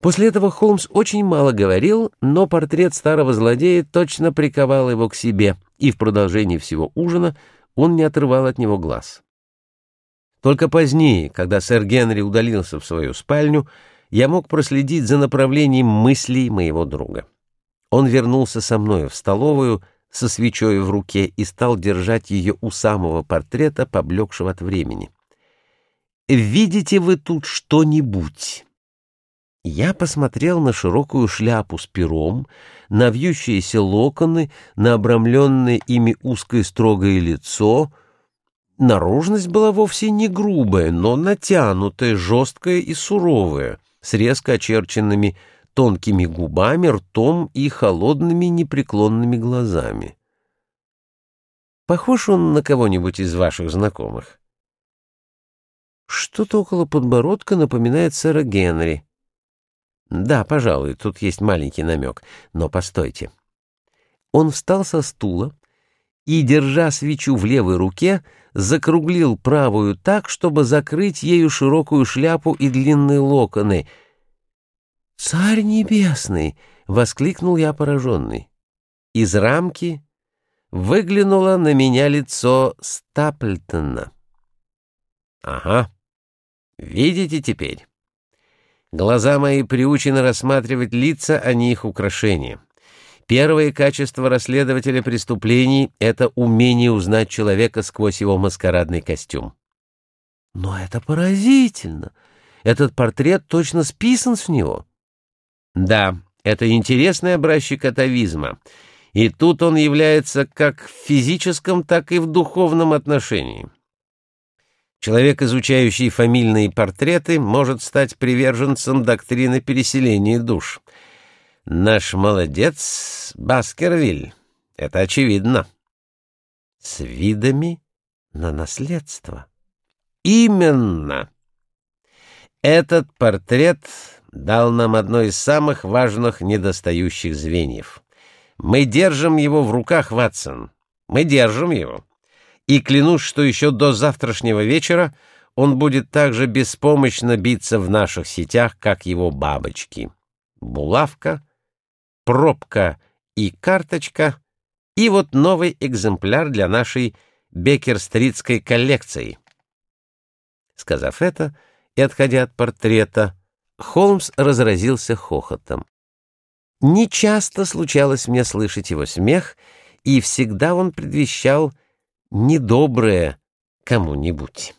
После этого Холмс очень мало говорил, но портрет старого злодея точно приковал его к себе, и в продолжении всего ужина он не отрывал от него глаз. Только позднее, когда сэр Генри удалился в свою спальню, я мог проследить за направлением мыслей моего друга. Он вернулся со мной в столовую со свечой в руке и стал держать ее у самого портрета, поблекшего от времени. «Видите вы тут что-нибудь?» Я посмотрел на широкую шляпу с пером, на вьющиеся локоны, на обрамленное ими узкое строгое лицо. Наружность была вовсе не грубая, но натянутая, жесткая и суровая, с резко очерченными тонкими губами, ртом и холодными непреклонными глазами. Похож он на кого-нибудь из ваших знакомых? Что-то около подбородка напоминает сэра Генри. Да, пожалуй, тут есть маленький намек, но постойте. Он встал со стула и, держа свечу в левой руке, закруглил правую так, чтобы закрыть ею широкую шляпу и длинные локоны. «Царь небесный!» — воскликнул я пораженный. Из рамки выглянуло на меня лицо Стаплтона. «Ага, видите теперь?» Глаза мои приучены рассматривать лица, а не их украшения. Первое качество расследователя преступлений — это умение узнать человека сквозь его маскарадный костюм. Но это поразительно. Этот портрет точно списан с него. Да, это интересный образчик атовизма. И тут он является как в физическом, так и в духовном отношении. Человек, изучающий фамильные портреты, может стать приверженцем доктрины переселения душ. Наш молодец Баскервиль. Это очевидно. С видами на наследство. Именно. Этот портрет дал нам одно из самых важных недостающих звеньев. Мы держим его в руках, Ватсон. Мы держим его и клянусь, что еще до завтрашнего вечера он будет так же беспомощно биться в наших сетях, как его бабочки. Булавка, пробка и карточка, и вот новый экземпляр для нашей бекерстритской коллекции. Сказав это и отходя от портрета, Холмс разразился хохотом. Нечасто случалось мне слышать его смех, и всегда он предвещал недоброе кому-нибудь.